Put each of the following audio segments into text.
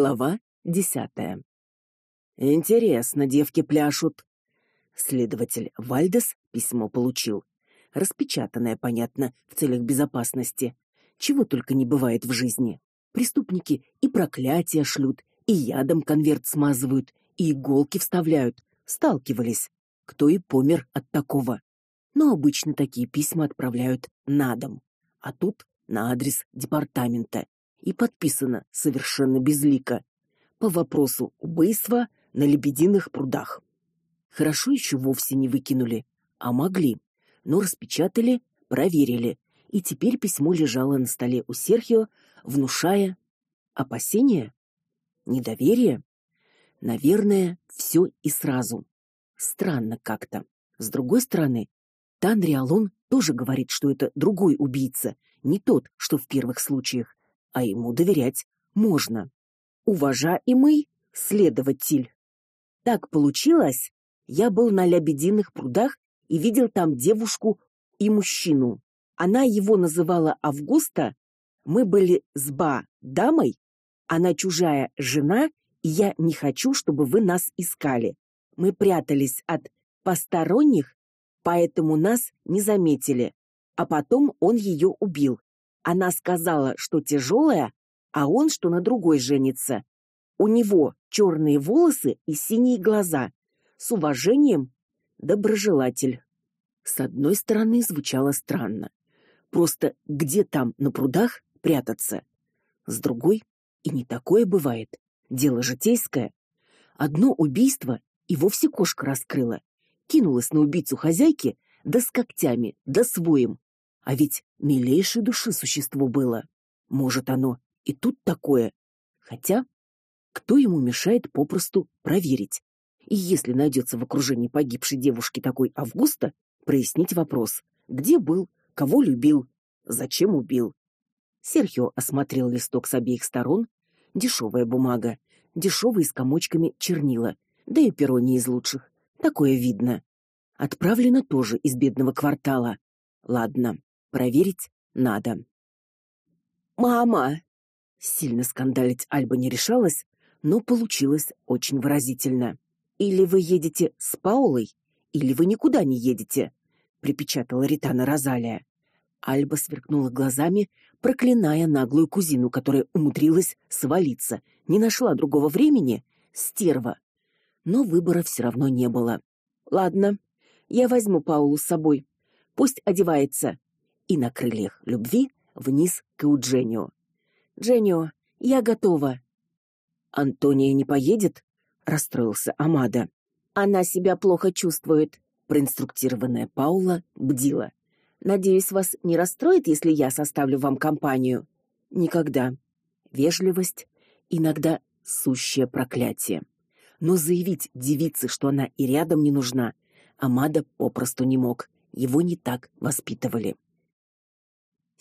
Глава десятая. Интересно, девки пляшут. Следователь Вальдес письмо получил, распечатанное, понятно, в целях безопасности. Чего только не бывает в жизни. Преступники и проклятия шлют, и ядом конверт смазывают, и иголки вставляют. Сталкивались. Кто и помер от такого. Но обычно такие письма отправляют на дом, а тут на адрес департамента и подписано совершенно безлико по вопросу убийства на лебединых прудах. Хорошо еще вовсе не выкинули, а могли. Но распечатали, проверили, и теперь письмо лежало на столе у Серхио, внушая опасения, недоверие, наверное, все и сразу. Странно как-то. С другой стороны, Танриалон тоже говорит, что это другой убийца, не тот, что в первых случаях, а ему доверять можно. Уважаемый следователь. Так получилось, я был на Лебединых прудах и видел там девушку и мужчину. Она его называла Августа. Мы были с ба дамой, она чужая жена, и я не хочу, чтобы вы нас искали. Мы прятались от посторонних, поэтому нас не заметили. А потом он ее убил. Она сказала, что тяжелая, а он что на другой женится. У него черные волосы и синие глаза. С уважением, доброжелатель. С одной стороны, звучало странно. Просто где там на прудах прятаться? С другой, и не такое бывает. Дело житейское. Одно убийство и вовсе кошка раскрыла. Кинулась на убийцу хозяйки, да с когтями, да с воем. А ведь милейшей души существо было. Может, оно и тут такое. Хотя кто ему мешает попросту проверить? И если найдется в окружении погибшей девушки такой Августа, прояснить вопрос: где был, кого любил, зачем убил. Серхио осмотрел листок с обеих сторон. Дешевая бумага, дешевые с комочками чернила, да и перо не из лучших. Такое видно. Отправлено тоже из бедного квартала. Ладно, Проверить надо. Мама. Сильно скандалить Альба не решалась, но получилось очень выразительно. Или вы едете с Паулой, или вы никуда не едете, припечатала Ритана Розалия. Альба сверкнула глазами, проклиная наглую кузину, которая умудрилась свалиться, не нашла другого времени, стерва. Но выбора все равно не было. Ладно, я возьму Паулу с собой. Пусть одевается и на крыльях любви вниз к Удженио. Дженио, я готова. Антония не поедет? расстроился Амада. Она себя плохо чувствует, проинструктированная Паула бдила. Надеюсь, вас не расстроит, если я составлю вам компанию. Никогда. Вежливость иногда сущее проклятие. Но заявить девице, что она и рядом не нужна, Амада попросту не мог. Его не так воспитывали.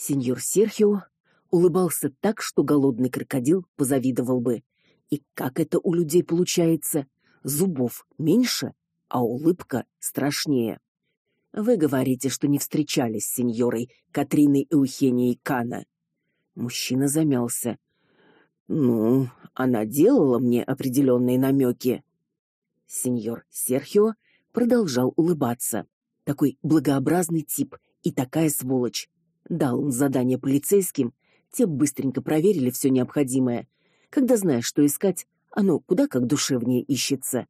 Сеньор Серхио улыбался так, что голодный крокодил позавидовал бы. И как это у людей получается? Зубов меньше, а улыбка страшнее. Вы говорите, что не встречались с сеньорой Катриной Эухенией Кана. Мужчина замялся. Ну, она делала мне определенные намеки. Сеньор Серхио продолжал улыбаться. Такой благообразный тип и такая сволочь. Дал он задание полицейским, те быстренько проверили все необходимое. Когда знаешь, что искать, оно куда как душевнее ищется.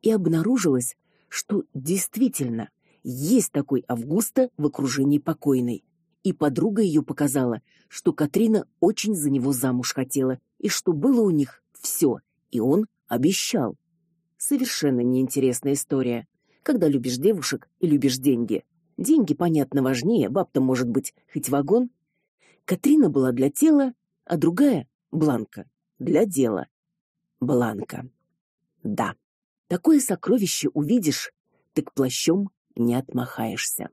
И обнаружилось, что действительно есть такой Августа в окружении покойной. И подруга ее показала, что Катрина очень за него замуж хотела, и что было у них все, и он обещал. Совершенно неинтересная история, когда любишь девушек и любишь деньги. Деньги, понятно, важнее, баб-то может быть хоть вагон. Катрина была для тела, а другая Бланка для дела. Бланка. Да. Такое сокровище увидишь, так плащом не отмахаешься.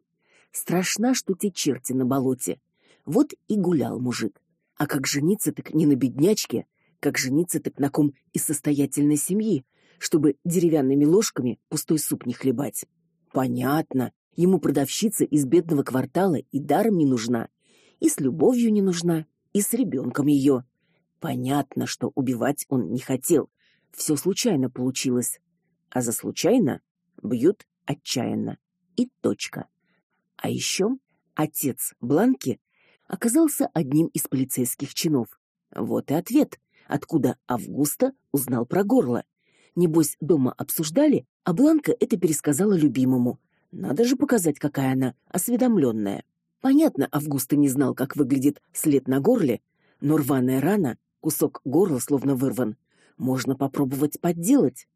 Страшно, что те черти на болоте. Вот и гулял мужик. А как жениться так не на беднячке, как жениться так на ком из состоятельной семьи, чтобы деревянными ложками пустой суп не хлебать. Понятно, Ему продавщица из бедного квартала и даром не нужна, и с любовью не нужна, и с ребенком ее. Понятно, что убивать он не хотел. Все случайно получилось. А за случайно бьют отчаянно. И точка. А еще отец Бланки оказался одним из полицейских чинов. Вот и ответ, откуда Августа узнал про горло. Небось, дома обсуждали, а Бланка это пересказала любимому. Надо же показать, какая она осведомленная. Понятно, Августа не знал, как выглядит след на горле, но рваная рана, кусок горла словно вырван, можно попробовать подделать.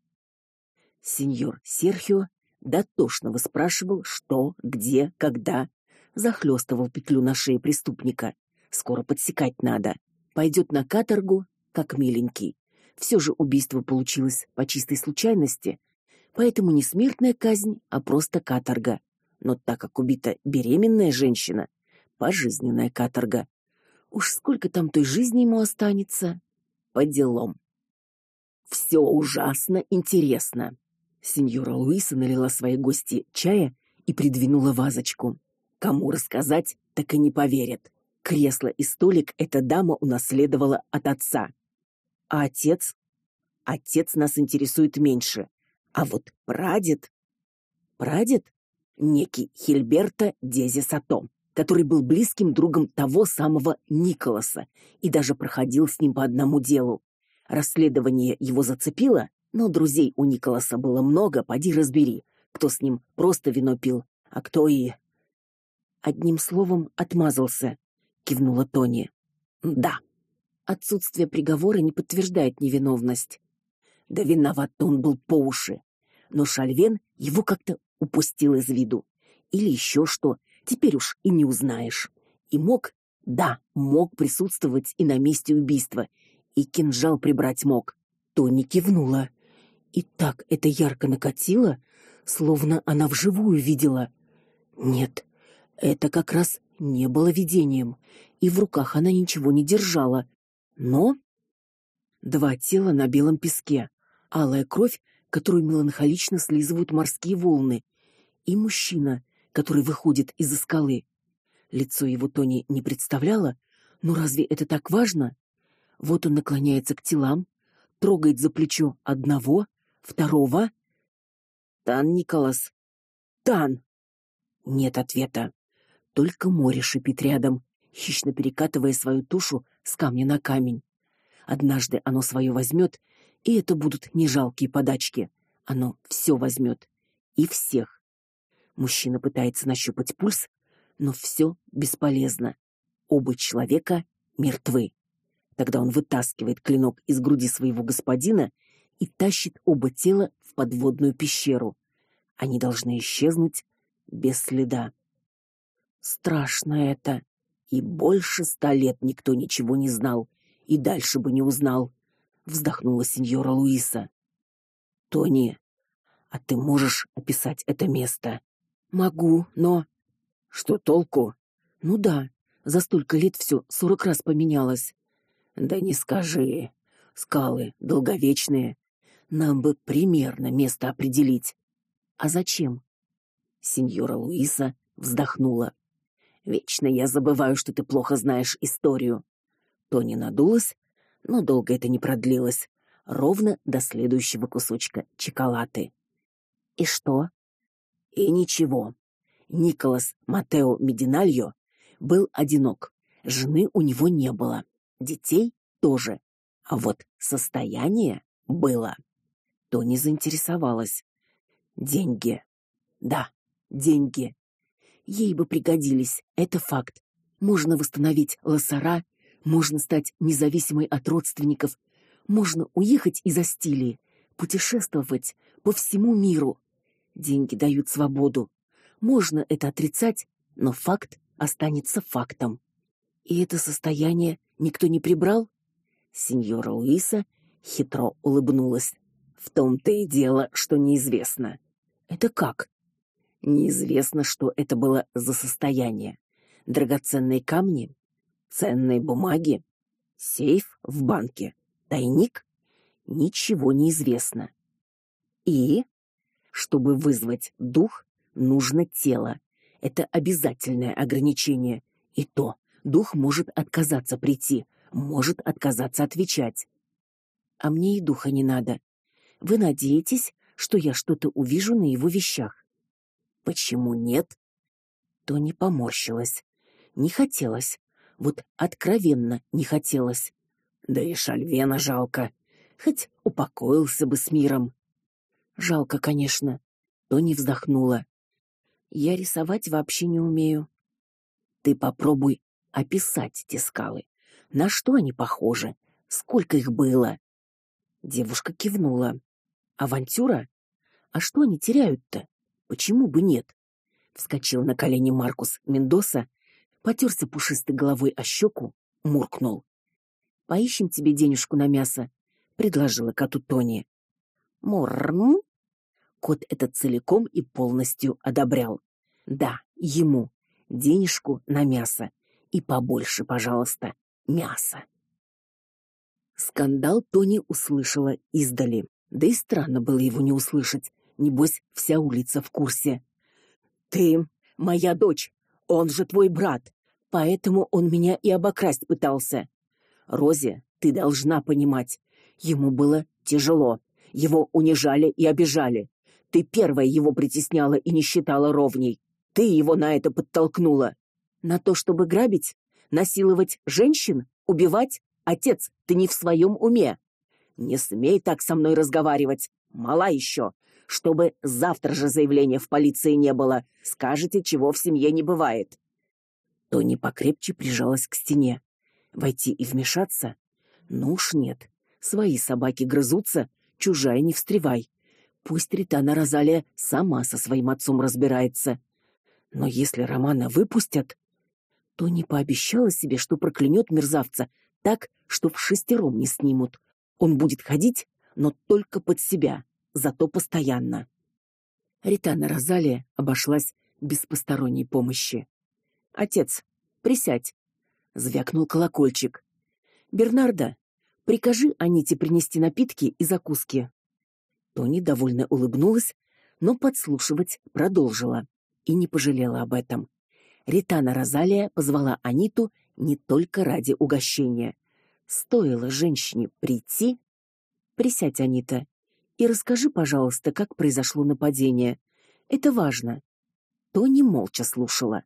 Сеньор Серхио дотошно выспрашивал, что, где, когда, захлестывал петлю на шее преступника. Скоро подсекать надо. Пойдет на каторгу, как миленький. Все же убийство получилось по чистой случайности, поэтому не смертная казнь, а просто каторга. Но так как убита беременная женщина, пожизненная каторга. Уж сколько там той жизни ему останется по делам. Все ужасно интересно. Сеньора Луиса налила своей гости чая и придвинула вазочку. Кому рассказать, так и не поверят. Кресло и столик эта дама унаследовала от отца. А отец? Отец нас интересует меньше. А вот прадед... Прадед? Некий Хильберто Дези Сато, который был близким другом того самого Николаса и даже проходил с ним по одному делу. Расследование его зацепило, но друзей у Николаса было много, поди разбери, кто с ним просто вино пил, а кто и одним словом отмазался, кивнула Тони. Да. Отсутствие приговора не подтверждает невиновность. Да виноват он был по уши. Но Шальвен его как-то упустил из виду. Или еще что, теперь уж и не узнаешь. И мог, да, мог присутствовать и на месте убийства, и кинжал прибрать мог. Тони кивнула. И так это ярко накатило, словно она вживую видела. Нет, это как раз не было видением, и в руках она ничего не держала. Но два тела на белом песке, алая кровь, которую меланхолично слизывают морские волны, и мужчина, который выходит из-за скалы. Лицо его Тони не представляла, но разве это так важно? Вот он наклоняется к телам, трогает за плечо одного, второго. Тан Николас. Тан. Нет ответа. Только море шипит рядом, хищно перекатывая свою тушу с камня на камень. Однажды оно свое возьмет, и это будут не жалкие подачки. Оно все возьмет и всех. Мужчина пытается нащупать пульс, но все бесполезно. Оба человека мертвы. Тогда он вытаскивает клинок из груди своего господина и тащит оба тела в подводную пещеру. Они должны исчезнуть без следа. Страшно это. И больше ста лет никто ничего не знал, и дальше бы не узнал, вздохнула сеньора Луиса. Тони, а ты можешь описать это место? Могу, но что толку? Ну да, за столько лет все сорок раз поменялось. Да не скажи. Скалы долговечные. Нам бы примерно место определить. А зачем? Сеньора Луиса вздохнула. Вечно я забываю, что ты плохо знаешь историю. Тони надулась, но долго это не продлилось, ровно до следующего кусочка чоколаты. И что? И ничего. Николас Матео Мединальо был одинок. Жены у него не было, детей тоже. А вот состояние было. Тони заинтересовалась. Деньги. Да, деньги. Ей бы пригодились, это факт. Можно восстановить Лосара, можно стать независимой от родственников, можно уехать из Астилии, путешествовать по всему миру. Деньги дают свободу. Можно это отрицать, но факт останется фактом. И это состояние никто не прибрал? Сеньора Луиса хитро улыбнулась. В том-то и дело, что неизвестно. Это как? Неизвестно, что это было за состояние. Драгоценные камни, ценные бумаги, сейф в банке, тайник ничего не известно. И чтобы вызвать дух, нужно тело. Это обязательное ограничение. И то дух может отказаться прийти, может отказаться отвечать. А мне и духа не надо. Вы надеетесь, что я что-то увижу на его вещах? Почему нет? То не поморщилась. Не хотелось. Вот откровенно не хотелось. Да и Шальвена жалко. Хоть упокоился бы с миром. Жалко, конечно. То не вздохнула. Я рисовать вообще не умею. Ты попробуй описать те скалы. На что они похожи? Сколько их было? Девушка кивнула. Авантюра? А что они теряют-то? Почему бы нет? Вскочил на колени Маркус Мендоса, потёрся пушистой головой о щеку, муркнул. Поищем тебе денежку на мясо, предложила коту Тони. Мурм. Кот это целиком и полностью одобрял. Да, ему денежку на мясо и побольше, пожалуйста, мяса. Скандал Тони услышала издали. Да и странно было его не услышать. Небось, вся улица в курсе. Ты моя дочь, он же твой брат. Поэтому он меня и обокрасть пытался. Рози, ты должна понимать, ему было тяжело. Его унижали и обижали. Ты первая его притесняла и не считала ровней. Ты его на это подтолкнула. На то, чтобы грабить, насиловать женщин, убивать? Отец, ты не в своем уме. Не смей так со мной разговаривать. Мала еще. Чтобы завтра же заявления в полиции не было. Скажете, чего в семье не бывает. Тони покрепче прижалась к стене. Войти и вмешаться? Ну уж нет. Свои собаки грызутся, чужая не встревай. Пусть Ритана Розалия сама со своим отцом разбирается. Но если Романа выпустят, то не пообещала себе, что проклянет мерзавца так, что в шестером не снимут. Он будет ходить, но только под себя, зато постоянно. Ритана Розалия обошлась без посторонней помощи. Отец, присядь, звякнул колокольчик. Бернарда, прикажи Аните принести напитки и закуски. Тони довольно улыбнулась, но подслушивать продолжила и не пожалела об этом. Ритана Розалия позвала Аниту не только ради угощения. Стоило женщине прийти, присядь, Анита, и расскажи, пожалуйста, как произошло нападение. Это важно. Тони молча слушала,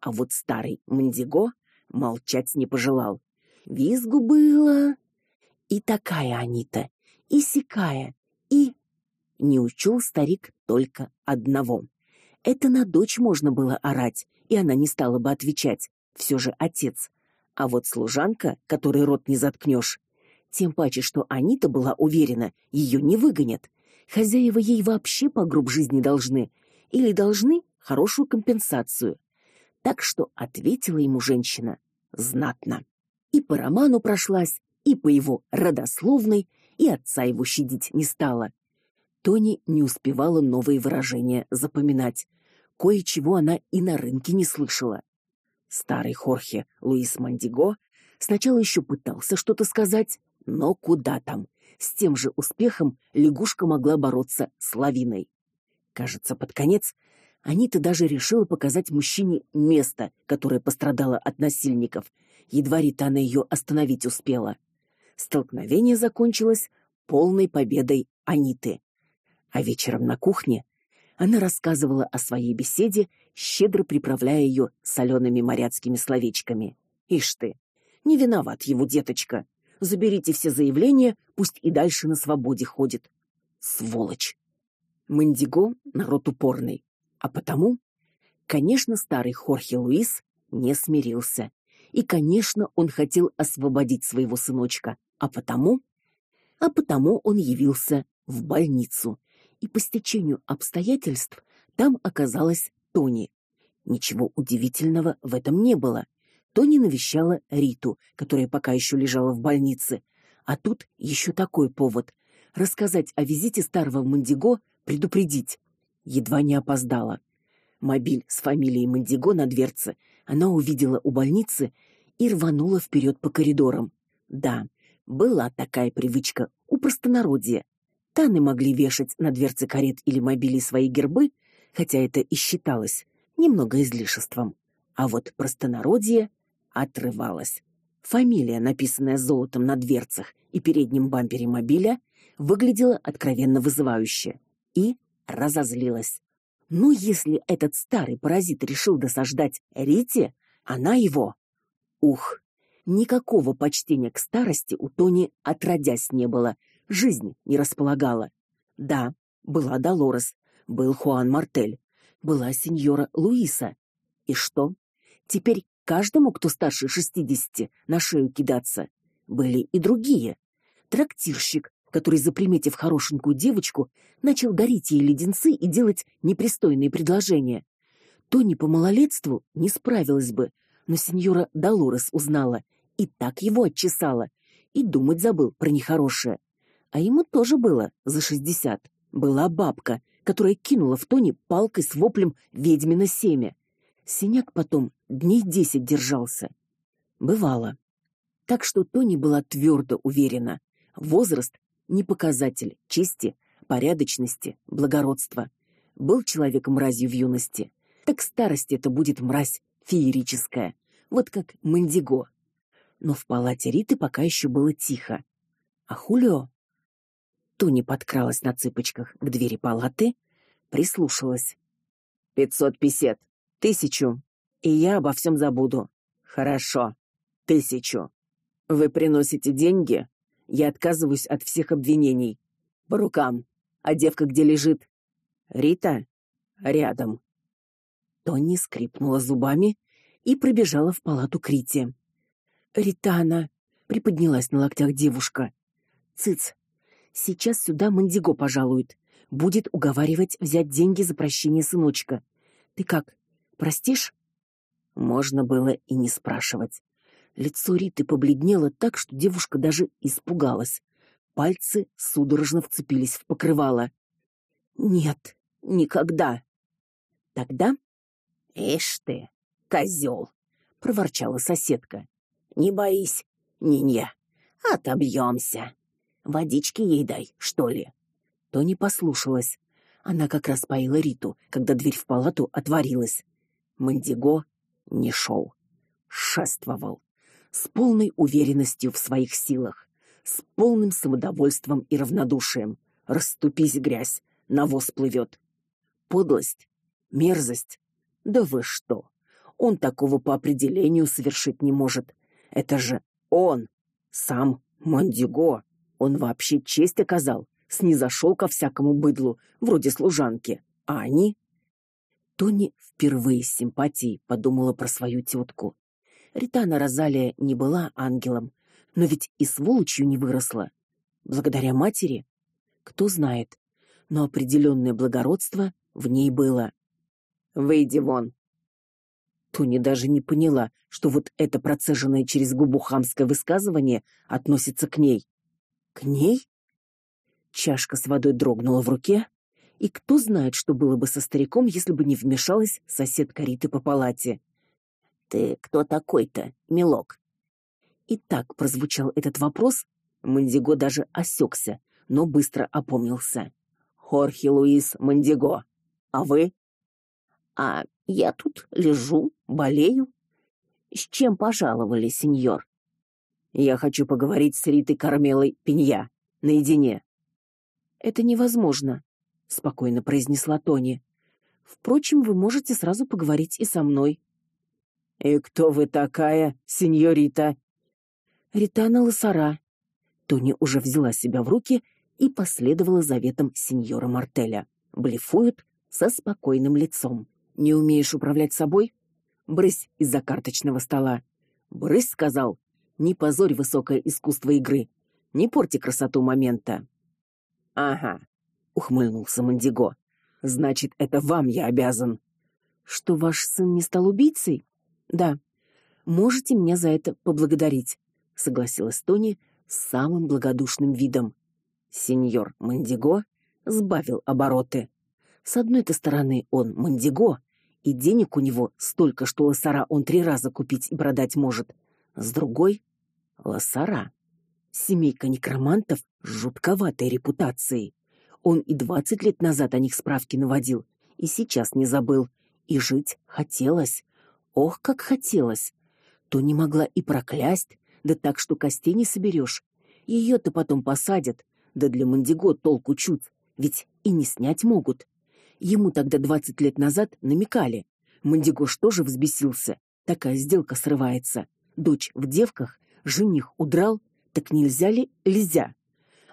а вот старый Мандиго молчать не пожелал. Визгу было и такая Анита, и сикая, и не учил старик только одного. Это на дочь можно было орать, и она не стала бы отвечать. Все же отец. А вот служанка, которой рот не заткнешь, тем паче, что Анита была уверена, ее не выгонят. Хозяева ей вообще по груб жизни должны или должны хорошую компенсацию. Так что ответила ему женщина знатно. И по роману прошлась, и по его родословной, и отца его щадить не стала. Тони не успевала новые выражения запоминать. Кое-чего она и на рынке не слышала. Старый Хорхе Луис Мандиго сначала еще пытался что-то сказать, но куда там? С тем же успехом лягушка могла бороться с лавиной. Кажется, под конец Анита даже решила показать мужчине место, которое пострадало от насильников. Едва Ритана ее остановить успела. Столкновение закончилось полной победой Аниты. А вечером на кухне она рассказывала о своей беседе, щедро приправляя ее солеными моряцкими словечками. Ишь ты, не виноват его деточка. Заберите все заявления, пусть и дальше на свободе ходит. Сволочь. Мандиго народ упорный, а потому, конечно, старый Хорхе Луис не смирился. И, конечно, он хотел освободить своего сыночка, а потому, а потому он явился в больницу и по стечению обстоятельств там оказалась Тони. Ничего удивительного в этом не было. Тони навещала Риту, которая пока еще лежала в больнице, а тут еще такой повод рассказать о визите старого Мандиго, предупредить. Едва не опоздала. Мобиль с фамилией Мандиго на дверце она увидела у больницы и рванула вперед по коридорам. Да, была такая привычка у простонародья Таны могли вешать на дверцы карет или мобилей свои гербы, хотя это и считалось немного излишеством. А вот простонародье отрывалось. Фамилия, написанная золотом на дверцах и переднем бампере мобиля, выглядела откровенно вызывающе и разозлилась. Ну, если этот старый паразит решил досаждать Рите, она его. Ух, никакого почтения к старости у Тони отродясь не было, жизнь не располагала. Да, была Долорес, был Хуан Мартель, была сеньора Луиса. И что? Теперь каждому, кто старше шестидесяти, на шею кидаться. Были и другие. Трактирщик, который, заприметив хорошенькую девочку, начал дарить ей леденцы и делать непристойные предложения. Тони по малолетству не справилась бы, но сеньора Долорес узнала и так его отчесала, и думать забыл про нехорошее. А ему тоже было за шестьдесят. Была бабка, которая кинула в Тони палкой с воплем ведьмино семя. Синяк потом дней десять держался. Бывало. Так что Тони была твердо уверена, возраст не показатель чести, порядочности, благородства. Был человек мразью в юности, так старости это будет мразь феерическая, вот как Мандиго. Но в палате Риты пока еще было тихо. А Хулио Тони подкралась на цыпочках к двери палаты, прислушалась. «Пятьсот песет. Тысячу. И я обо всем забуду. Хорошо. Тысячу. Вы приносите деньги? Я отказываюсь от всех обвинений. По рукам. А девка где лежит? Рита? Рядом. Тони скрипнула зубами и пробежала в палату Крити. Ритана приподнялась на локтях девушка. Цыц. Сейчас сюда Мандиго пожалует, будет уговаривать взять деньги за прощение сыночка. Ты как? Простишь? Можно было и не спрашивать. Лицо Риты побледнело так, что девушка даже испугалась. Пальцы судорожно вцепились в покрывало. Нет, никогда. Тогда Ишь ты, козел, проворчала соседка. Не боись, Нинья, отобьемся. Водички ей дай, что ли. То не послушалась. Она как раз поила Риту, когда дверь в палату отворилась. Мандиго не шел, шествовал с полной уверенностью в своих силах, с полным самодовольством и равнодушием. Расступись, грязь, навоз плывет. Подлость, мерзость. Да вы что? Он такого по определению совершить не может. Это же он, сам Мандиго. Он вообще честь оказал, снизошел ко всякому быдлу, вроде служанки. А они Тони впервые с симпатией подумала про свою тетку. Ритана Розалия не была ангелом, но ведь и сволочью не выросла. Благодаря матери, кто знает, но определенное благородство в ней было. Выйди вон. Тони даже не поняла, что вот это процеженное через губу хамское высказывание относится к ней. К ней? Чашка с водой дрогнула в руке, и кто знает, что было бы со стариком, если бы не вмешалась соседка Риты по палате. Ты кто такой-то, милок? И так прозвучал этот вопрос, Мандиго даже осекся, но быстро опомнился. Хорхе Луис Мандиго. А вы? А я тут лежу, болею. С чем пожаловали, сеньор? Я хочу поговорить с Ритой Кармелой Пинья наедине. Это невозможно, спокойно произнесла Тони. Впрочем, вы можете сразу поговорить и со мной. И кто вы такая, сеньорита? Ритана Лосара. Тони уже взяла себя в руки и последовала заветам сеньора Мартеля. Блефует со спокойным лицом. Не умеешь управлять собой? Брысь из-за карточного стола. Брысь, сказал. Не позорь высокое искусство игры. Не порти красоту момента. Ага, ухмыльнулся Мандиго. Значит, это вам я обязан. Что ваш сын не стал убийцей? Да. Можете меня за это поблагодарить, согласилась Тони с самым благодушным видом. Сеньор Мандиго сбавил обороты. С одной-то стороны он Мандиго, и денег у него столько, что лосара он три раза купить и продать может. С другой Лосара. Семейка некромантов с жутковатой репутацией. Он и двадцать лет назад о них справки наводил, и сейчас не забыл. И жить хотелось. Ох, как хотелось. То не могла и проклясть, да так, что костей не соберешь. ее то потом посадят, да для Мандиго толку чуть, ведь и не снять могут. Ему тогда двадцать лет назад намекали. Мандиго что же взбесился? Такая сделка срывается. Дочь в девках, жених удрал, так нельзя ли? Нельзя.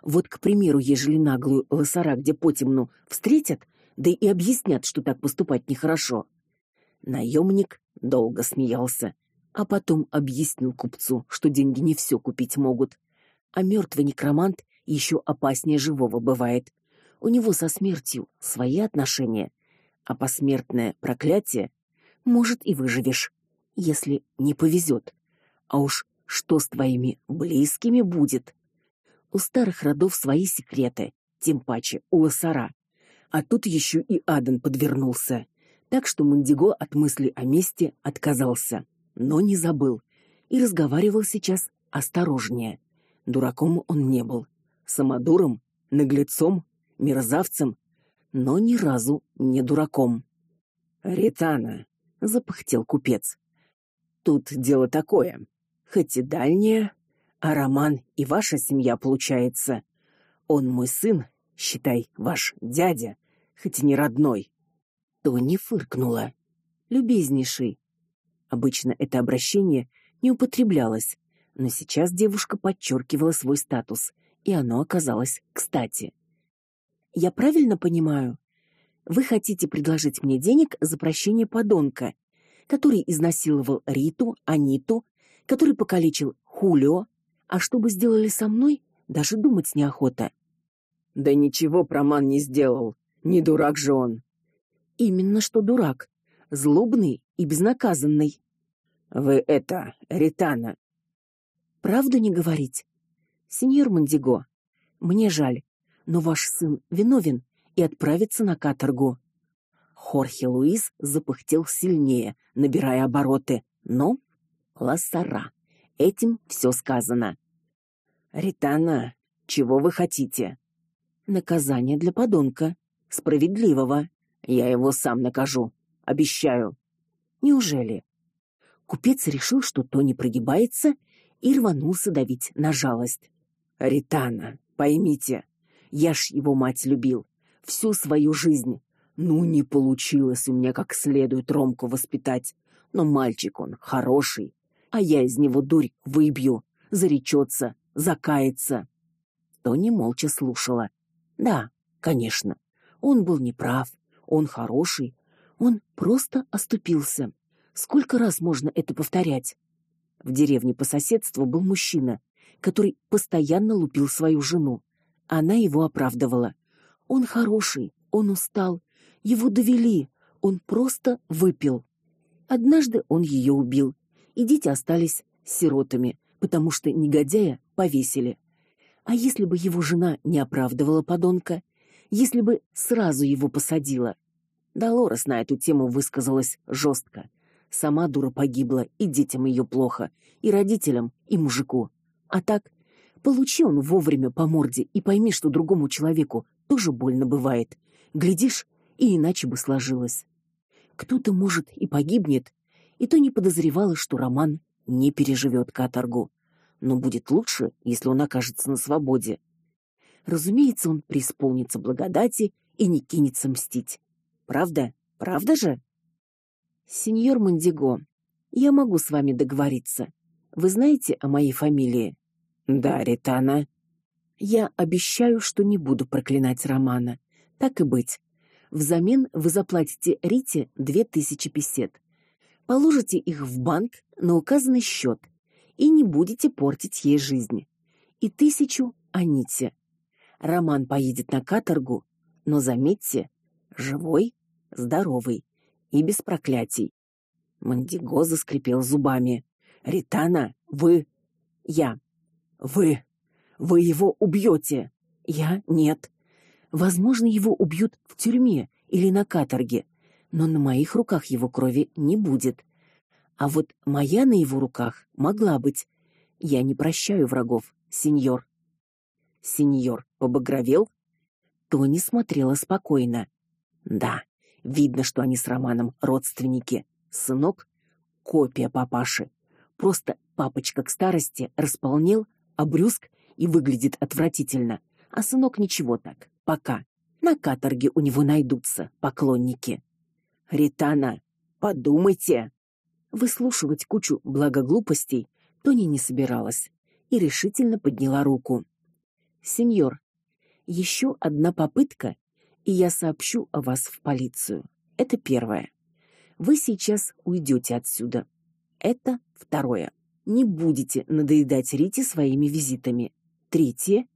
Вот, к примеру, ежели наглую лосара где потемну встретят, да и объяснят, что так поступать нехорошо. Наемник долго смеялся, а потом объяснил купцу, что деньги не все купить могут, а мертвый некромант еще опаснее живого бывает. У него со смертью свои отношения, а посмертное проклятие может и выживешь, если не повезет. А уж что с твоими близкими будет? У старых родов свои секреты, тем паче у Лосара. А тут еще и Адан подвернулся. Так что Мундиго от мысли о мести отказался, но не забыл и разговаривал сейчас осторожнее. Дураком он не был, самодуром, наглецом, мерзавцем, но ни разу не дураком. Ритана, запыхтел купец. Тут дело такое, хоть и дальнее, а Роман и ваша семья получается. Он мой сын, считай, ваш дядя, хоть и не родной. Тони фыркнула. Любезнейший. Обычно это обращение не употреблялось, но сейчас девушка подчеркивала свой статус, и оно оказалось кстати. Я правильно понимаю? Вы хотите предложить мне денег за прощение подонка, который изнасиловал Риту, Аниту, который покалечил Хулио, а что бы сделали со мной, даже думать неохота. Да ничего Проман не сделал. Не дурак же он. Именно что дурак, злобный и безнаказанный. Вы это, Ритана. Правду не говорить. Сеньор Мандиго, мне жаль, но ваш сын виновен и отправится на каторгу. Хорхе Луис запыхтел сильнее, набирая обороты, но лосара. Этим все сказано. Ритана, чего вы хотите? Наказание для подонка, справедливого. Я его сам накажу, обещаю. Неужели? Купец решил, что то не прогибается, и рванулся давить на жалость. Ритана, поймите, я ж его мать любил всю свою жизнь. Ну не получилось у меня как следует Ромку воспитать. Но мальчик он хороший, а я из него дурь выбью, заречется, закается. Тони молча слушала. Да, конечно. Он был неправ, он хороший, он просто оступился. Сколько раз можно это повторять? В деревне по соседству был мужчина, который постоянно лупил свою жену. Она его оправдывала. Он хороший, он устал, его довели, он просто выпил. Однажды он ее убил, и дети остались сиротами, потому что негодяя повесили. А если бы его жена не оправдывала подонка, если бы сразу его посадила? Долорес на эту тему высказалась жестко. Сама дура погибла, и детям ее плохо, и родителям, и мужику. А так, получи он вовремя по морде и пойми, что другому человеку тоже больно бывает. Глядишь, и иначе бы сложилось. Кто-то, может, и погибнет, и то не подозревала, что Роман не переживет каторгу. Но будет лучше, если он окажется на свободе. Разумеется, он преисполнится благодати и не кинется мстить. Правда? Правда же? Сеньор Мандиго, я могу с вами договориться. Вы знаете о моей фамилии? Да, Ритана. Я обещаю, что не буду проклинать Романа. Так и быть. Взамен вы заплатите Рите две тысячи песет. Положите их в банк на указанный счет и не будете портить ей жизнь. И тысячу Аните. Роман поедет на каторгу, но заметьте, живой, здоровый и без проклятий. Мандиго заскрипел зубами. Ритана, вы я. Вы вы его убьете. Я нет. Возможно, его убьют в тюрьме или на каторге, но на моих руках его крови не будет. А вот моя на его руках могла быть. Я не прощаю врагов, сеньор. Сеньор побагровел. Тони смотрела спокойно. Да, видно, что они с Романом родственники. Сынок копия папаши. Просто папочка к старости располнел, обрюзг и выглядит отвратительно. А сынок ничего так. Пока. На каторге у него найдутся поклонники. Ритана, подумайте. Выслушивать кучу благоглупостей Тони не собиралась и решительно подняла руку. Сеньор, еще одна попытка, и я сообщу о вас в полицию. Это первое. Вы сейчас уйдете отсюда. Это второе. Не будете надоедать Рите своими визитами. Третье.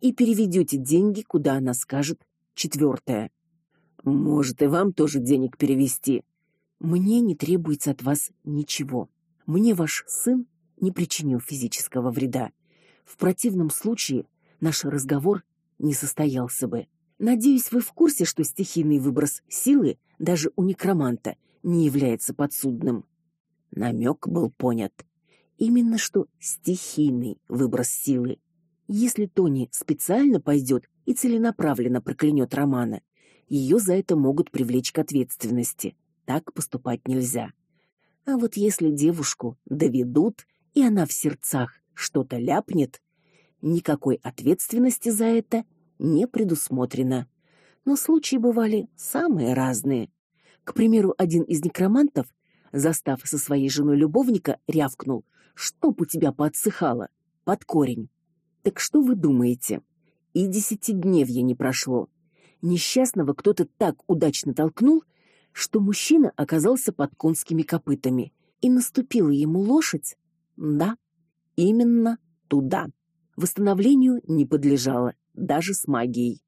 И переведете деньги, куда она скажет. Четвертое. Может, и вам тоже денег перевести. Мне не требуется от вас ничего. Мне ваш сын не причинил физического вреда. В противном случае наш разговор не состоялся бы. Надеюсь, вы в курсе, что стихийный выброс силы даже у некроманта не является подсудным. Намек был понят. Именно что стихийный выброс силы. Если Тони специально пойдет и целенаправленно проклянет Романа, ее за это могут привлечь к ответственности. Так поступать нельзя. А вот если девушку доведут, и она в сердцах что-то ляпнет, никакой ответственности за это не предусмотрено. Но случаи бывали самые разные. К примеру, один из некромантов, застав со своей женой любовника, рявкнул: "Чтоб у тебя подсыхало под корень". Так что вы думаете? И десяти дневья не прошло. Несчастного кто-то так удачно толкнул, что мужчина оказался под конскими копытами, и наступила ему лошадь. Да, именно туда. Восстановлению не подлежало даже с магией.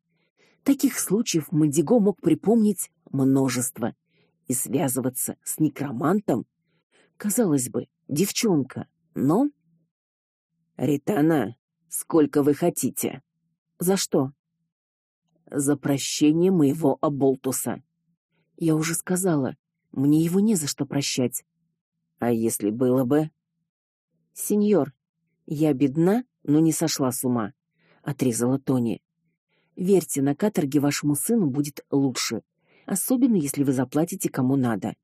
Таких случаев Мандиго мог припомнить множество, и связываться с некромантом, казалось бы, девчонка, но Ритана, сколько вы хотите? За что? За прощение моего оболтуса. Я уже сказала, мне его не за что прощать. А если было бы? Сеньор, я бедна, но не сошла с ума отрезала Тони. Верьте, на каторге вашему сыну будет лучше, особенно если вы заплатите кому надо.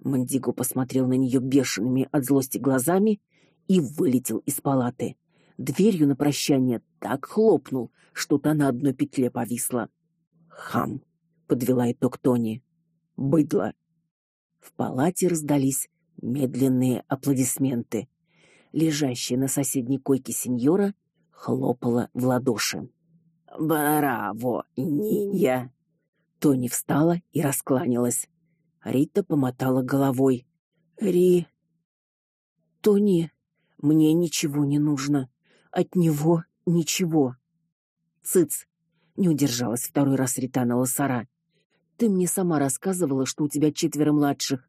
Мандиго посмотрел на нее бешеными от злости глазами и вылетел из палаты. Дверью на прощание так хлопнул, что та на одной петле повисла. Хам, подвела итог Тони. Быдло. В палате раздались медленные аплодисменты. Лежащая на соседней койке сеньора хлопала в ладоши. «Браво, Нинья!» Тони встала и раскланялась. Рита помотала головой. «Ри... Тони, мне ничего не нужно. От него ничего». «Цыц!» — не удержалась второй раз Ритана Лосара. «Ты мне сама рассказывала, что у тебя четверо младших».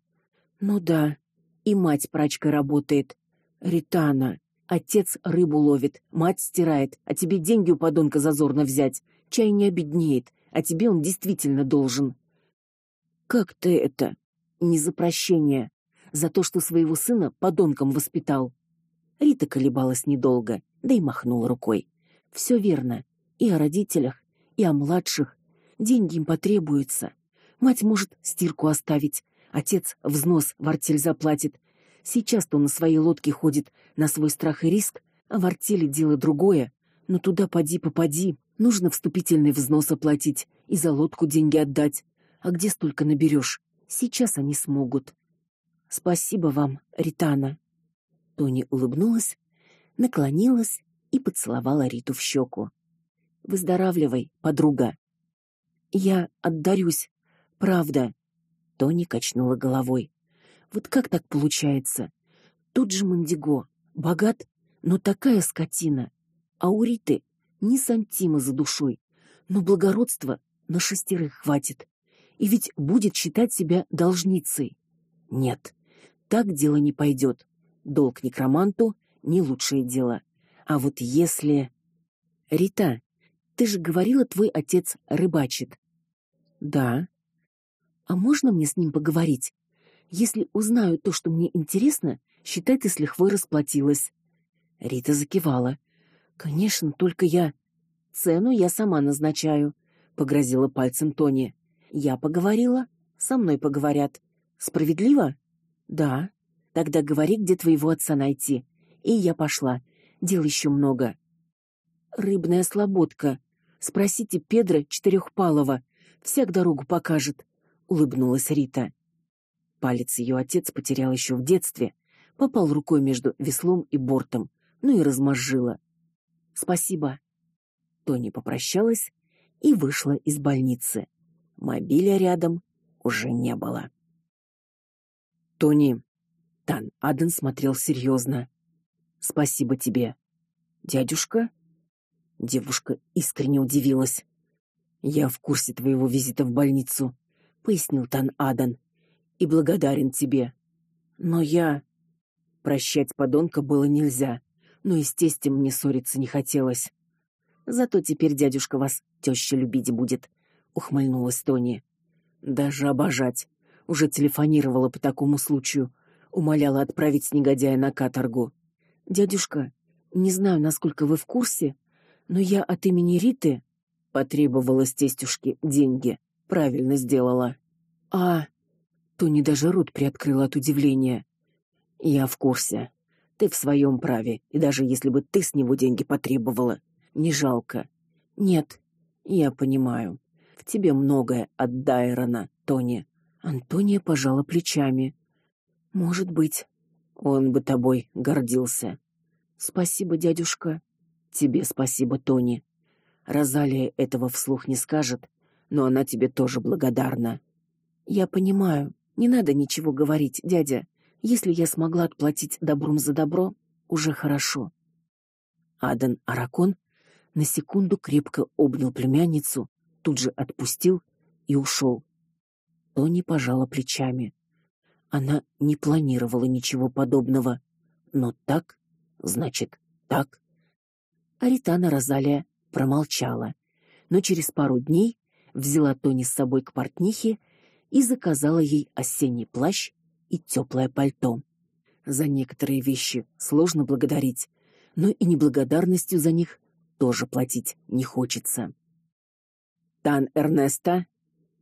«Ну да, и мать прачкой работает. Ритана, Отец рыбу ловит, мать стирает, а тебе деньги у подонка зазорно взять. Чай не обеднеет, а тебе он действительно должен. Как ты это? Не за прощение, за то, что своего сына подонком воспитал. Рита колебалась недолго, да и махнула рукой. Все верно. И о родителях, и о младших. Деньги им потребуются. Мать может стирку оставить, отец взнос в артель заплатит, Сейчас-то он на своей лодке ходит на свой страх и риск, а в артели дело другое. Но туда поди попади, нужно вступительный взнос оплатить и за лодку деньги отдать. А где столько наберешь? Сейчас они смогут. Спасибо вам, Ритана. Тони улыбнулась, наклонилась и поцеловала Риту в щеку. Выздоравливай, подруга. Я отдарюсь, правда. Тони качнула головой. Вот как так получается? Тут же Мандиго, богат, но такая скотина. А у Риты ни сантима за душой, но благородства на шестерых хватит. И ведь будет считать себя должницей. Нет, так дело не пойдет. Долг некроманту не лучшее дело. А вот если Рита, ты же говорила, твой отец рыбачит. Да. А можно мне с ним поговорить? Если узнаю то, что мне интересно, считай, ты с лихвой расплатилась. Рита закивала. Конечно, только я цену я сама назначаю, погрозила пальцем Тони. Я поговорила, со мной поговорят. Справедливо? Да. Тогда говори, где твоего отца найти. И я пошла. Дел еще много. Рыбная слободка. Спросите Педро Четырехпалова. Всяк дорогу покажет, улыбнулась Рита. Палец ее отец потерял еще в детстве, попал рукой между веслом и бортом, ну и размозжила. Спасибо. Тони попрощалась и вышла из больницы. Мобиля рядом уже не было. Тони, Тан Аден смотрел серьезно. Спасибо тебе. Дядюшка? Девушка искренне удивилась. Я в курсе твоего визита в больницу, пояснил Тан Адан. И благодарен тебе. Но я прощать подонка было нельзя, но тестем мне ссориться не хотелось. Зато теперь дядюшка вас теща любить будет, ухмыльнулась Тони. Даже обожать. Уже телефонировала по такому случаю, умоляла отправить негодяя на каторгу. Дядюшка, не знаю, насколько вы в курсе, но я от имени Риты потребовала с тестюшки деньги. Правильно сделала. А Тони даже рот приоткрыл от удивления. Я в курсе. Ты в своем праве, и даже если бы ты с него деньги потребовала, не жалко. Нет, я понимаю. В тебе многое от Дайрона, Тони. Антония пожала плечами. Может быть, он бы тобой гордился. Спасибо, дядюшка. Тебе спасибо, Тони. Розалия этого вслух не скажет, но она тебе тоже благодарна. Я понимаю. Не надо ничего говорить, дядя. Если я смогла отплатить добром за добро, уже хорошо. Адан Аракон на секунду крепко обнял племянницу, тут же отпустил и ушел. Тони пожала плечами. Она не планировала ничего подобного, но так, значит, так. Аритана Розалия промолчала, но через пару дней взяла Тони с собой к портнихе и заказала ей осенний плащ и теплое пальто. За некоторые вещи сложно благодарить, но и неблагодарностью за них тоже платить не хочется. Тан Эрнеста,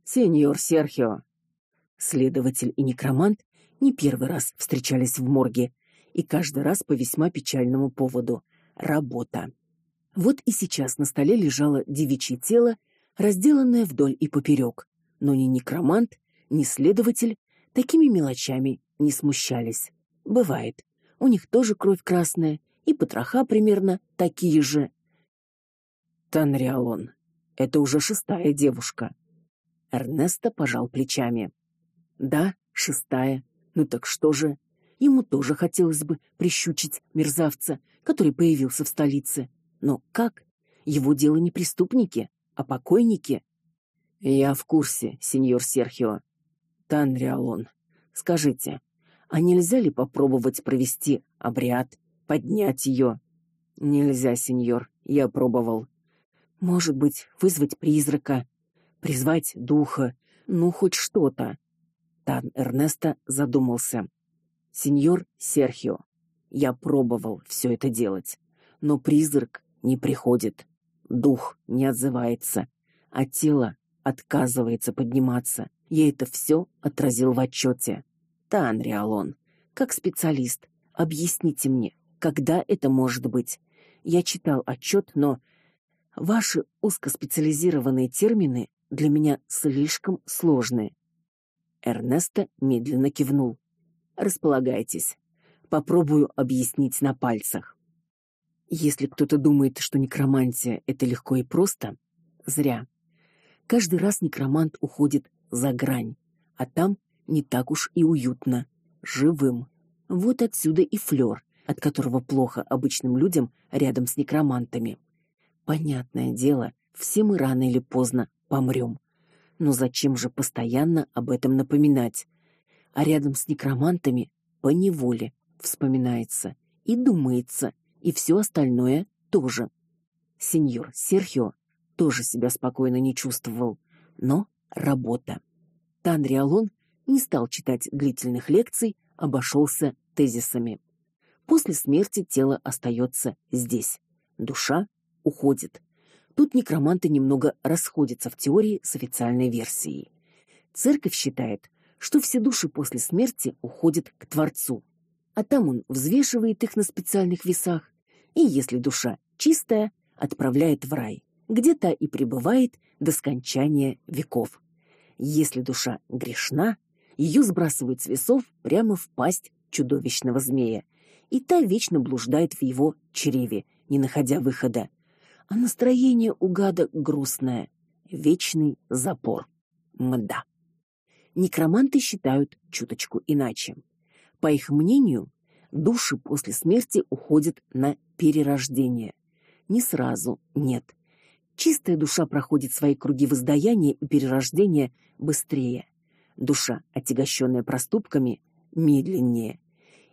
сеньор Серхио. Следователь и некромант не первый раз встречались в морге, и каждый раз по весьма печальному поводу работа. Вот и сейчас на столе лежало девичье тело, разделанное вдоль и поперек, но ни некромант, ни следователь такими мелочами не смущались. Бывает. У них тоже кровь красная, и потроха примерно такие же. Танриалон. Это уже шестая девушка. Эрнесто пожал плечами. Да, шестая. Ну так что же? Ему тоже хотелось бы прищучить мерзавца, который появился в столице. Но как? Его дело не преступники, а покойники. Я в курсе, сеньор Серхио. Танриалон. Скажите, а нельзя ли попробовать провести обряд, поднять ее? Нельзя, сеньор. Я пробовал. Может быть, вызвать призрака, призвать духа, ну хоть что-то. Тан Эрнесто задумался. Сеньор Серхио, я пробовал все это делать, но призрак не приходит, дух не отзывается, а тело отказывается подниматься. Я это все отразил в отчете. Тан Риалон, как специалист, объясните мне, когда это может быть? Я читал отчет, но Ваши узкоспециализированные термины для меня слишком сложные. Эрнесто медленно кивнул. Располагайтесь. Попробую объяснить на пальцах. Если кто-то думает, что некромантия это легко и просто, зря. Каждый раз некромант уходит за грань, а там не так уж и уютно, живым. Вот отсюда и флёр, от которого плохо обычным людям рядом с некромантами. Понятное дело, все мы рано или поздно помрем. Но зачем же постоянно об этом напоминать? А рядом с некромантами по неволе вспоминается и думается, и все остальное тоже. Сеньор Серхио тоже себя спокойно не чувствовал, но работа. Танриалон не стал читать длительных лекций, обошелся тезисами. После смерти тело остается здесь. Душа уходит. Тут некроманты немного расходятся в теории с официальной версией. Церковь считает, что все души после смерти уходят к Творцу. а там он взвешивает их на специальных весах, и если душа чистая, отправляет в рай, где та и пребывает до скончания веков. Если душа грешна, ее сбрасывают с весов прямо в пасть чудовищного змея, и та вечно блуждает в его чреве, не находя выхода. А настроение у гада грустное, вечный запор. Мда. Некроманты считают чуточку иначе. По их мнению, души после смерти уходят на перерождение. Не сразу, нет. Чистая душа проходит свои круги воздаяния и перерождения быстрее. Душа, отягощенная проступками, медленнее.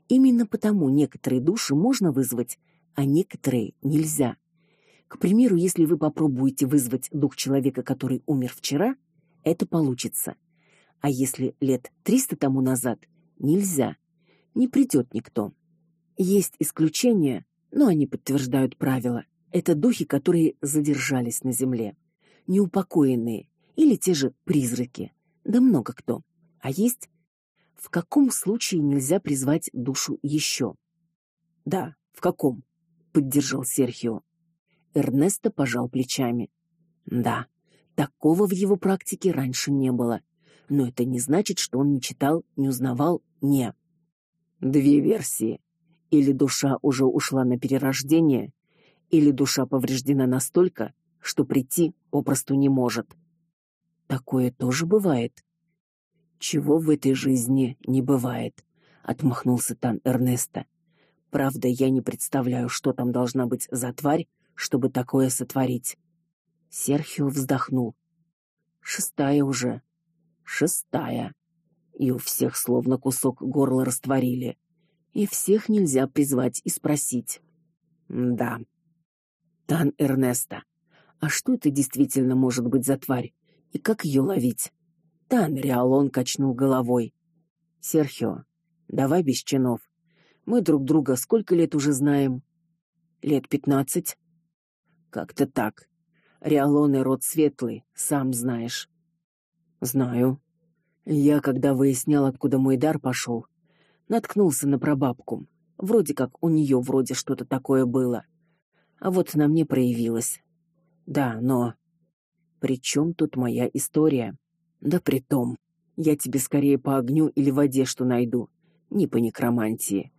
Именно потому некоторые души можно вызвать, а некоторые нельзя. К примеру, если вы попробуете вызвать дух человека, который умер вчера, это получится. А если лет триста тому назад, нельзя. Не придет никто. Есть исключения, но они подтверждают правило. Это духи, которые задержались на земле, неупокоенные или те же призраки. Да много кто. А есть в каком случае нельзя призвать душу еще? Да, в каком? поддержал Серхио. Эрнесто пожал плечами. Да, такого в его практике раньше не было. Но это не значит, что он не читал, не узнавал, не. Две версии. Или душа уже ушла на перерождение, или душа повреждена настолько, что прийти попросту не может. Такое тоже бывает. Чего в этой жизни не бывает, отмахнулся Тан Эрнеста. Правда, я не представляю, что там должна быть за тварь, чтобы такое сотворить. Серхио вздохнул. Шестая уже. Шестая. И у всех словно кусок горла растворили. И всех нельзя призвать и спросить. Да. Тан Эрнеста. А что это действительно может быть за тварь? И как ее ловить? Тан Риалон качнул головой. Серхио, давай без чинов. Мы друг друга сколько лет уже знаем? Лет пятнадцать. Как-то так. Риалон и род светлый, сам знаешь. Знаю. Я, когда выяснял, откуда мой дар пошел, наткнулся на прабабку. Вроде как у нее вроде что-то такое было. А вот на мне проявилось. Да, но при чем тут моя история? Да притом, я тебе скорее по огню или воде что найду, не по некромантии.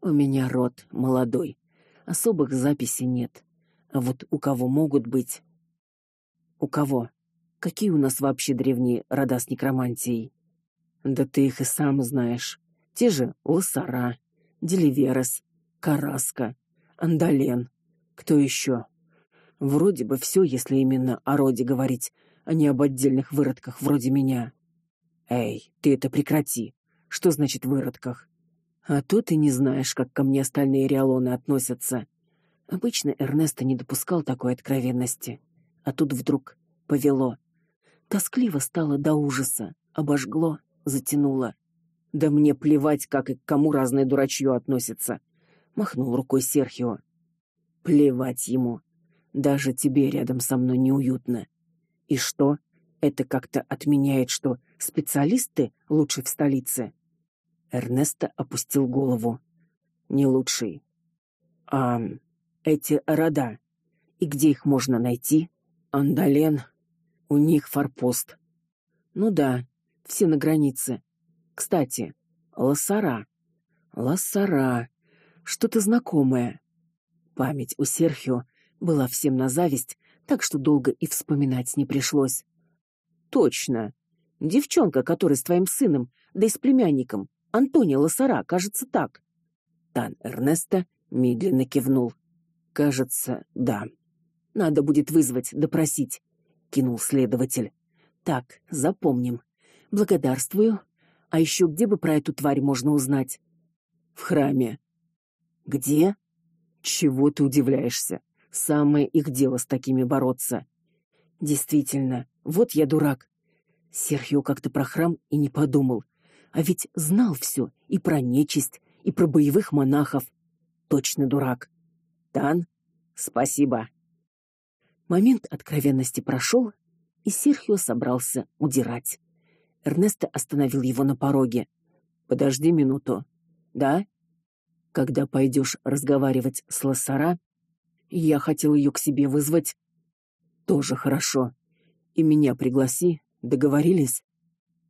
У меня род молодой, особых записей нет. А вот у кого могут быть? У кого? Какие у нас вообще древние рода с некромантией? Да ты их и сам знаешь. Те же Лосара, Деливерес, Караска, Андален. Кто еще? Вроде бы все, если именно о роде говорить, а не об отдельных выродках вроде меня. Эй, ты это прекрати. Что значит выродках? А то ты не знаешь, как ко мне остальные реалоны относятся. Обычно Эрнесто не допускал такой откровенности, а тут вдруг повело. Тоскливо стало до ужаса, обожгло, затянуло. Да мне плевать, как и к кому разное дурачье относится, махнул рукой Серхио. Плевать ему. Даже тебе рядом со мной неуютно. И что? Это как-то отменяет, что специалисты лучше в столице. Эрнесто опустил голову. Не лучший. А эти рода. И где их можно найти? Андален. У них форпост. Ну да, все на границе. Кстати, Лассара. Лассара. Что-то знакомое. Память у Серхио была всем на зависть, так что долго и вспоминать не пришлось. Точно. Девчонка, которая с твоим сыном, да и с племянником, Антония Лосара, кажется, так. Тан Эрнеста медленно кивнул. Кажется, да. Надо будет вызвать, допросить, кинул следователь. Так, запомним. Благодарствую. А еще где бы про эту тварь можно узнать? В храме. Где? Чего ты удивляешься? Самое их дело с такими бороться. Действительно, вот я дурак. Серхио как-то про храм и не подумал а ведь знал все и про нечисть, и про боевых монахов. Точно дурак. Тан, спасибо. Момент откровенности прошел, и Серхио собрался удирать. Эрнесто остановил его на пороге. Подожди минуту. Да? Когда пойдешь разговаривать с Лассара, я хотел ее к себе вызвать. Тоже хорошо. И меня пригласи, договорились?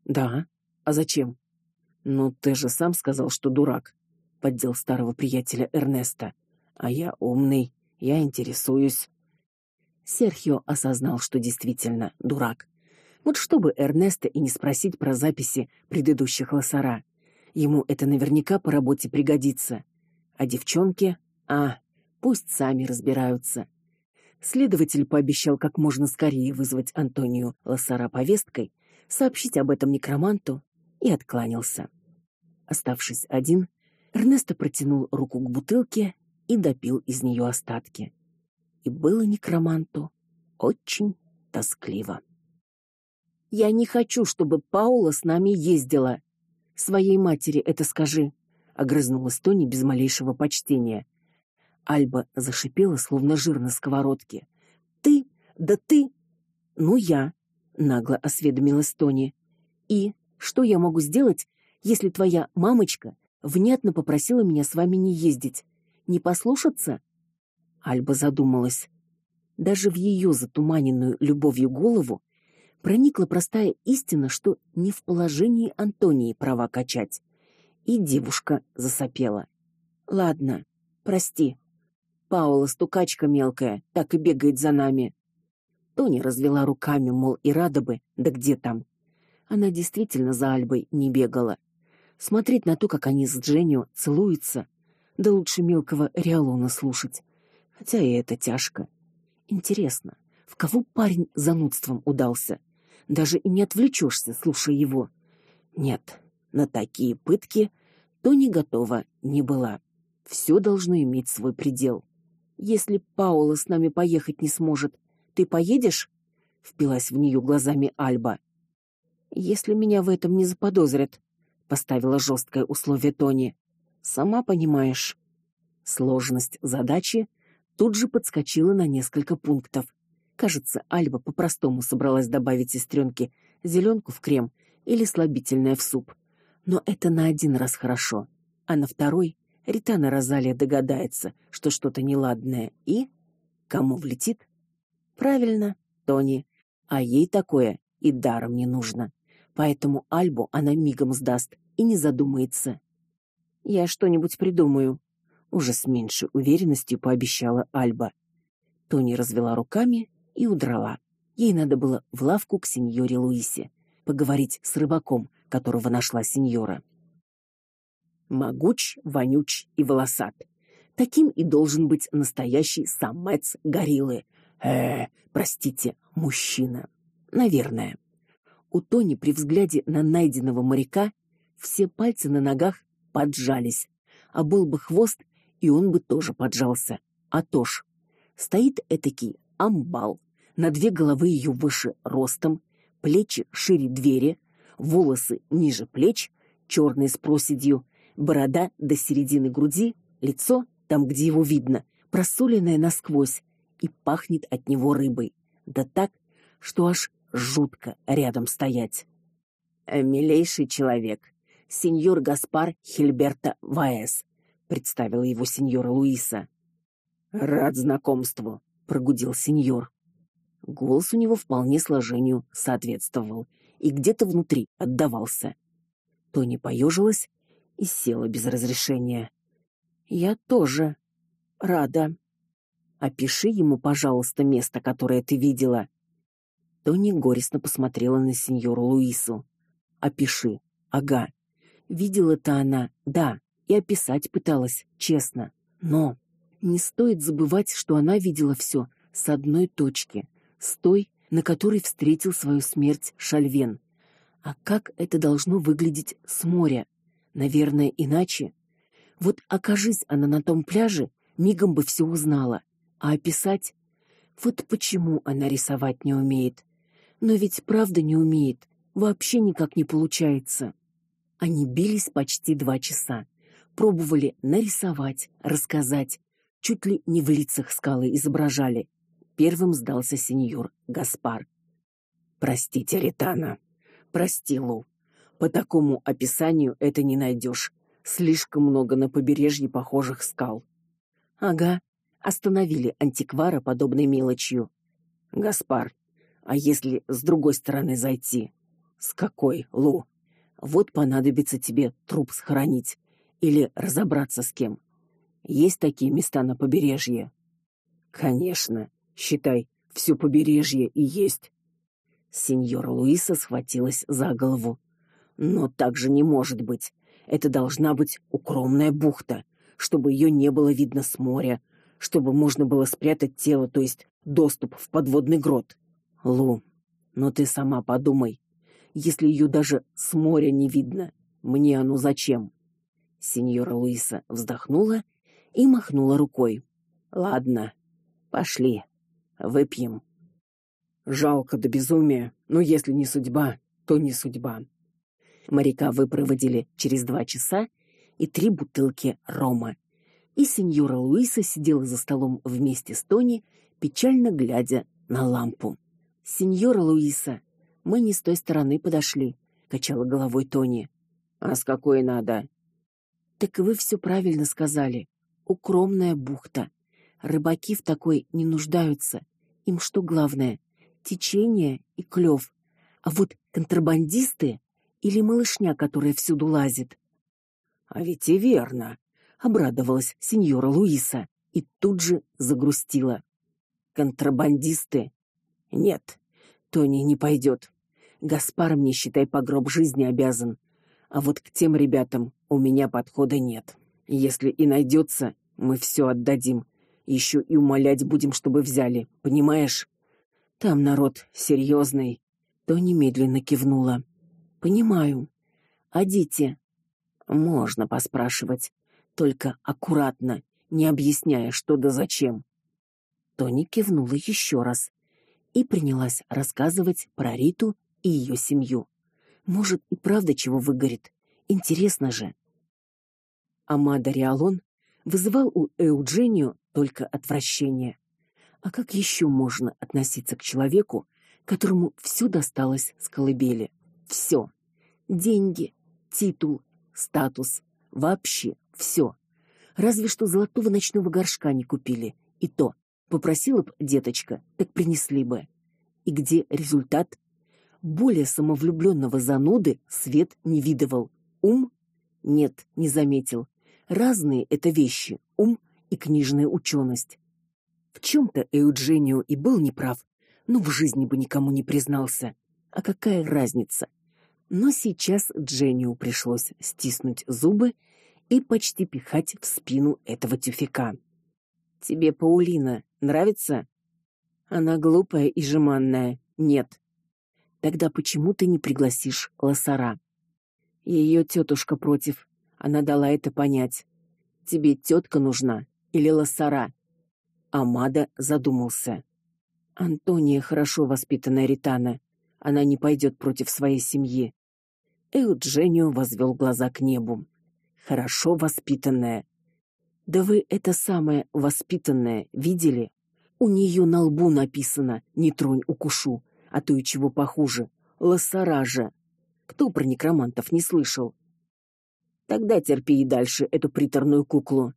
Да. А зачем? Ну, ты же сам сказал, что дурак, поддел старого приятеля Эрнеста. А я умный, я интересуюсь. Серхио осознал, что действительно дурак. Вот чтобы Эрнеста и не спросить про записи предыдущих лосара. Ему это наверняка по работе пригодится. А девчонки, а, пусть сами разбираются. Следователь пообещал как можно скорее вызвать Антонию Лосара повесткой, сообщить об этом некроманту и откланялся. Оставшись один, Эрнесто протянул руку к бутылке и допил из нее остатки. И было некроманту очень тоскливо. Я не хочу, чтобы Паула с нами ездила. Своей матери это скажи, огрызнулась Тони без малейшего почтения. Альба зашипела, словно жир на сковородке. Ты? Да ты? Ну я, нагло осведомилась Тони. И что я могу сделать, если твоя мамочка внятно попросила меня с вами не ездить? Не послушаться? Альба задумалась. Даже в ее затуманенную любовью голову проникла простая истина, что не в положении Антонии права качать. И девушка засопела. Ладно, прости. Паула стукачка мелкая, так и бегает за нами. Тони развела руками, мол, и рада бы, да где там. Она действительно за Альбой не бегала. Смотреть на то, как они с Дженнио целуются, да лучше мелкого Риалона слушать. Хотя и это тяжко. Интересно, в кого парень занудством удался? Даже и не отвлечешься, слушая его. Нет, на такие пытки то не готова не была. Все должно иметь свой предел. Если Паула с нами поехать не сможет, ты поедешь? Впилась в нее глазами Альба. Если меня в этом не заподозрят, поставила жесткое условие Тони. Сама понимаешь, сложность задачи тут же подскочила на несколько пунктов. Кажется, Альба по-простому собралась добавить сестренке зеленку в крем или слабительное в суп. Но это на один раз хорошо, а на второй Ритана Розалия догадается, что что-то неладное, и кому влетит? Правильно, Тони. А ей такое и даром не нужно. Поэтому Альбу она мигом сдаст и не задумается. Я что-нибудь придумаю, уже с меньшей уверенностью пообещала Альба. Тони развела руками и удрала. Ей надо было в лавку к сеньоре Луисе, поговорить с рыбаком, которого нашла сеньора. Могуч, вонюч и волосат. Таким и должен быть настоящий самец гориллы. Э, простите, мужчина. Наверное. У Тони при взгляде на найденного моряка все пальцы на ногах поджались, а был бы хвост, и он бы тоже поджался. А то ж стоит этакий амбал, на две головы ее выше ростом, плечи шире двери, волосы ниже плеч, черные с проседью, борода до середины груди, лицо, там, где его видно, просоленное насквозь, и пахнет от него рыбой. Да так, что аж жутко рядом стоять. Милейший человек, сеньор Гаспар Хильберто Ваэс, представила его сеньора Луиса. Рад знакомству, прогудел сеньор. Голос у него вполне сложению соответствовал и где-то внутри отдавался. Тони поежилась и села без разрешения. Я тоже рада. Опиши ему, пожалуйста, место, которое ты видела. Тони горестно посмотрела на сеньору Луису. Опиши. Ага. Видела-то она, да, и описать пыталась, честно. Но не стоит забывать, что она видела все с одной точки, с той, на которой встретил свою смерть Шальвен. А как это должно выглядеть с моря? Наверное, иначе. Вот окажись она на том пляже, мигом бы все узнала. А описать? Вот почему она рисовать не умеет. Но ведь правда не умеет. Вообще никак не получается. Они бились почти два часа. Пробовали нарисовать, рассказать, чуть ли не в лицах скалы изображали. Первым сдался сеньор Гаспар. Простите, Ритана. Прости, Лу. По такому описанию это не найдешь. Слишком много на побережье похожих скал. Ага, остановили антиквара подобной мелочью. Гаспар, а если с другой стороны зайти? С какой, Лу? Вот понадобится тебе труп схоронить или разобраться с кем. Есть такие места на побережье. Конечно, считай, все побережье и есть. Сеньора Луиса схватилась за голову. Но так же не может быть. Это должна быть укромная бухта, чтобы ее не было видно с моря, чтобы можно было спрятать тело, то есть доступ в подводный грот. Лу, но ты сама подумай. Если ее даже с моря не видно, мне оно зачем? Сеньора Луиса вздохнула и махнула рукой. Ладно, пошли. Выпьем. Жалко до безумия, но если не судьба, то не судьба. Моряка выпроводили через два часа и три бутылки рома и сеньора Луиса сидела за столом вместе с Тони, печально глядя на лампу. Сеньора Луиса, мы не с той стороны подошли, качала головой Тони. А с какой надо? Так вы все правильно сказали. Укромная бухта. Рыбаки в такой не нуждаются. Им что главное? Течение и клев. А вот контрабандисты или малышня, которая всюду лазит. А ведь и верно, обрадовалась сеньора Луиса и тут же загрустила. Контрабандисты? Нет. Тони не пойдет. Гаспар мне считай по гроб жизни обязан. А вот к тем ребятам у меня подхода нет. Если и найдется, мы все отдадим. Еще и умолять будем, чтобы взяли, понимаешь? Там народ серьезный. То немедленно кивнула. Понимаю. А дети? Можно поспрашивать только аккуратно, не объясняя, что да зачем. Тони кивнула еще раз и принялась рассказывать про Риту и ее семью. Может, и правда чего выгорит. Интересно же. Амада Риалон вызывал у Эудженио только отвращение. А как еще можно относиться к человеку, которому все досталось с колыбели? Все: деньги, титул, статус, вообще все. Разве что золотого ночного горшка не купили, и то попросила б деточка, так принесли бы. И где результат? Более самовлюбленного зануды свет не видывал. Ум? Нет, не заметил. Разные это вещи: ум и книжная ученость. В чем то Эудженио и был неправ, но в жизни бы никому не признался. А какая разница? Но сейчас Дженниу пришлось стиснуть зубы и почти пихать в спину этого тюфяка. Тебе Паулина нравится? Она глупая и жеманная. Нет. Тогда почему ты не пригласишь Лосара? Ее тетушка против. Она дала это понять. Тебе тетка нужна или Лосара? Амада задумался. Антония хорошо воспитанная ритана. Она не пойдет против своей семьи. Эудженио возвел глаза к небу хорошо воспитанная. Да вы это самое воспитанное видели? У нее на лбу написано: "Не тронь укушу", а то и чего похуже лосаража. Кто про некромантов не слышал? Тогда терпи и дальше эту приторную куклу.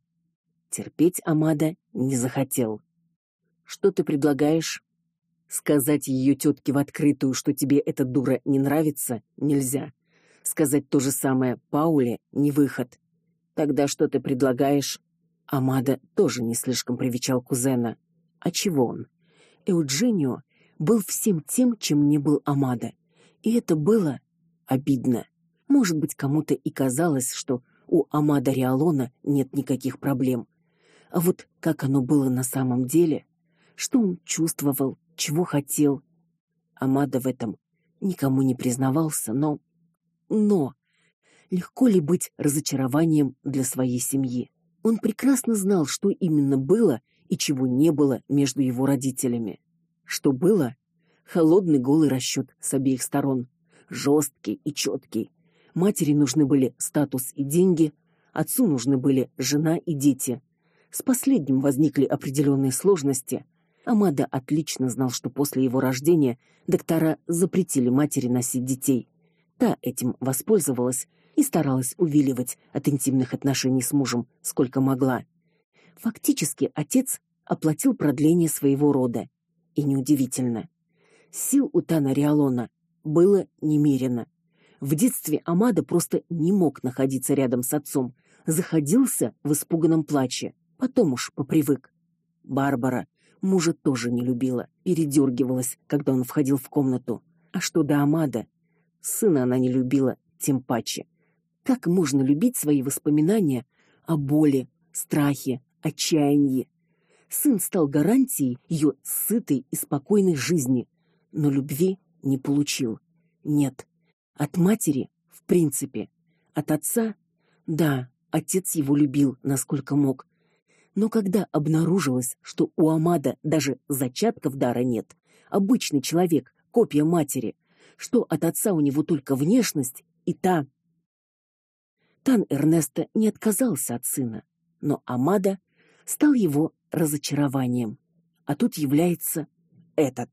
Терпеть Амада не захотел. Что ты предлагаешь? Сказать ее тетке в открытую, что тебе эта дура не нравится, нельзя. Сказать то же самое Пауле не выход. Тогда что ты предлагаешь? Амада тоже не слишком привечал кузена. А чего он? Эудженио был всем тем, чем не был Амада, и это было обидно. Может быть, кому-то и казалось, что у Амада Риалона нет никаких проблем. А вот как оно было на самом деле, что он чувствовал, чего хотел, Амада в этом никому не признавался, но но легко ли быть разочарованием для своей семьи? Он прекрасно знал, что именно было и чего не было между его родителями. Что было? Холодный голый расчёт с обеих сторон, жесткий и четкий. Матери нужны были статус и деньги, отцу нужны были жена и дети. С последним возникли определенные сложности. Амада отлично знал, что после его рождения доктора запретили матери носить детей. Та этим воспользовалась и старалась увиливать от интимных отношений с мужем, сколько могла. Фактически отец оплатил продление своего рода. И неудивительно. Сил у Тана Риалона было немерено. В детстве Амада просто не мог находиться рядом с отцом, заходился в испуганном плаче, потом уж попривык. Барбара мужа тоже не любила, передергивалась, когда он входил в комнату. А что до Амада? Сына она не любила, тем паче. Как можно любить свои воспоминания о боли, страхе, отчаянии? Сын стал гарантией ее сытой и спокойной жизни, но любви не получил. Нет. От матери, в принципе, от отца, да, отец его любил, насколько мог. Но когда обнаружилось, что у Амада даже зачатков дара нет, обычный человек, копия матери, что от отца у него только внешность и та Тан Эрнесто не отказался от сына, но Амада стал его разочарованием. А тут является этот.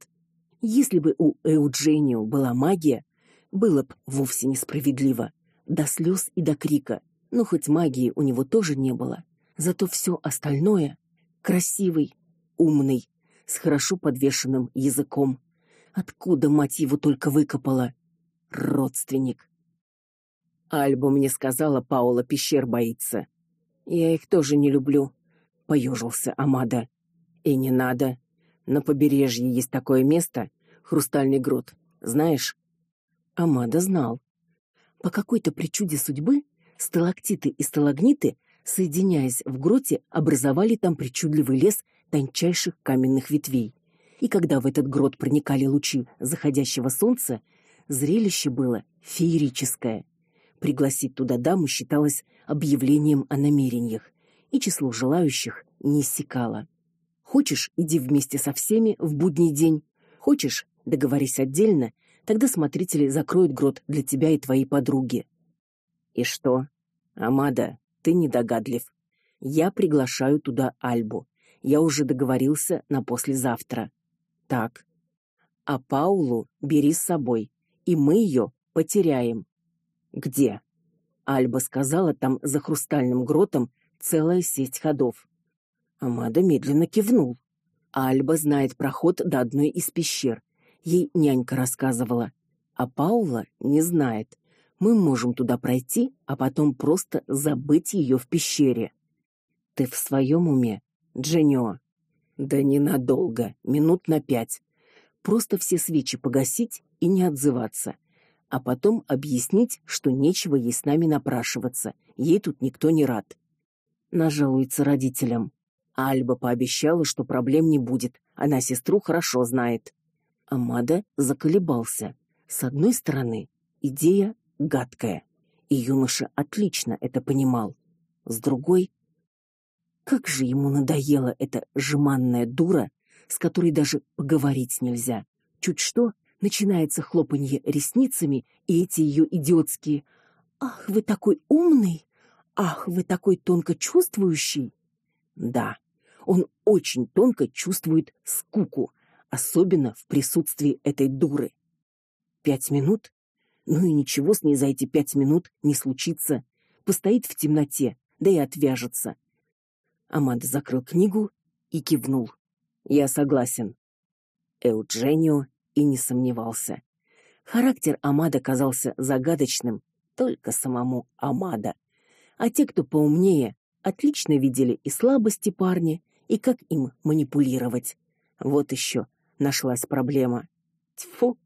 Если бы у Эудженио была магия, было бы вовсе несправедливо, до слез и до крика. Но хоть магии у него тоже не было, зато все остальное красивый, умный, с хорошо подвешенным языком. Откуда мать его только выкопала? Родственник. Альбу мне сказала, Паула пещер боится. Я их тоже не люблю, поежился Амада. И не надо. На побережье есть такое место, Хрустальный грот. Знаешь? Амада знал. По какой-то причуде судьбы сталактиты и сталагниты, соединяясь в гроте, образовали там причудливый лес тончайших каменных ветвей. И когда в этот грот проникали лучи заходящего солнца, зрелище было феерическое. Пригласить туда даму считалось объявлением о намерениях, и число желающих не иссякало. Хочешь, иди вместе со всеми в будний день, хочешь, договорись отдельно, тогда смотрители закроют грот для тебя и твоей подруги. И что? Амада, ты недогадлив. Я приглашаю туда Альбу. Я уже договорился на послезавтра. Так. А Паулу бери с собой, и мы ее потеряем. Где? Альба сказала, там за хрустальным гротом целая сеть ходов. Амада медленно кивнул. Альба знает проход до одной из пещер. Ей нянька рассказывала, а Паула не знает. Мы можем туда пройти, а потом просто забыть ее в пещере. Ты в своем уме, Дженнио? Да ненадолго, минут на пять. Просто все свечи погасить и не отзываться а потом объяснить, что нечего ей с нами напрашиваться. Ей тут никто не рад. Нажалуется родителям. Альба пообещала, что проблем не будет. Она сестру хорошо знает. Амада заколебался. С одной стороны, идея гадкая, и юноша отлично это понимал. С другой, как же ему надоела эта жеманная дура, с которой даже поговорить нельзя. Чуть что, начинается хлопанье ресницами и эти ее идиотские: "Ах, вы такой умный! Ах, вы такой тонко чувствующий!" Да, он очень тонко чувствует скуку, особенно в присутствии этой дуры. Пять минут? Ну и ничего с ней за эти пять минут не случится. Постоит в темноте, да и отвяжется. Амада закрыл книгу и кивнул. Я согласен. Эудженио и не сомневался. Характер Амада казался загадочным только самому Амада. А те, кто поумнее, отлично видели и слабости парня, и как им манипулировать. Вот еще нашлась проблема. Тьфу,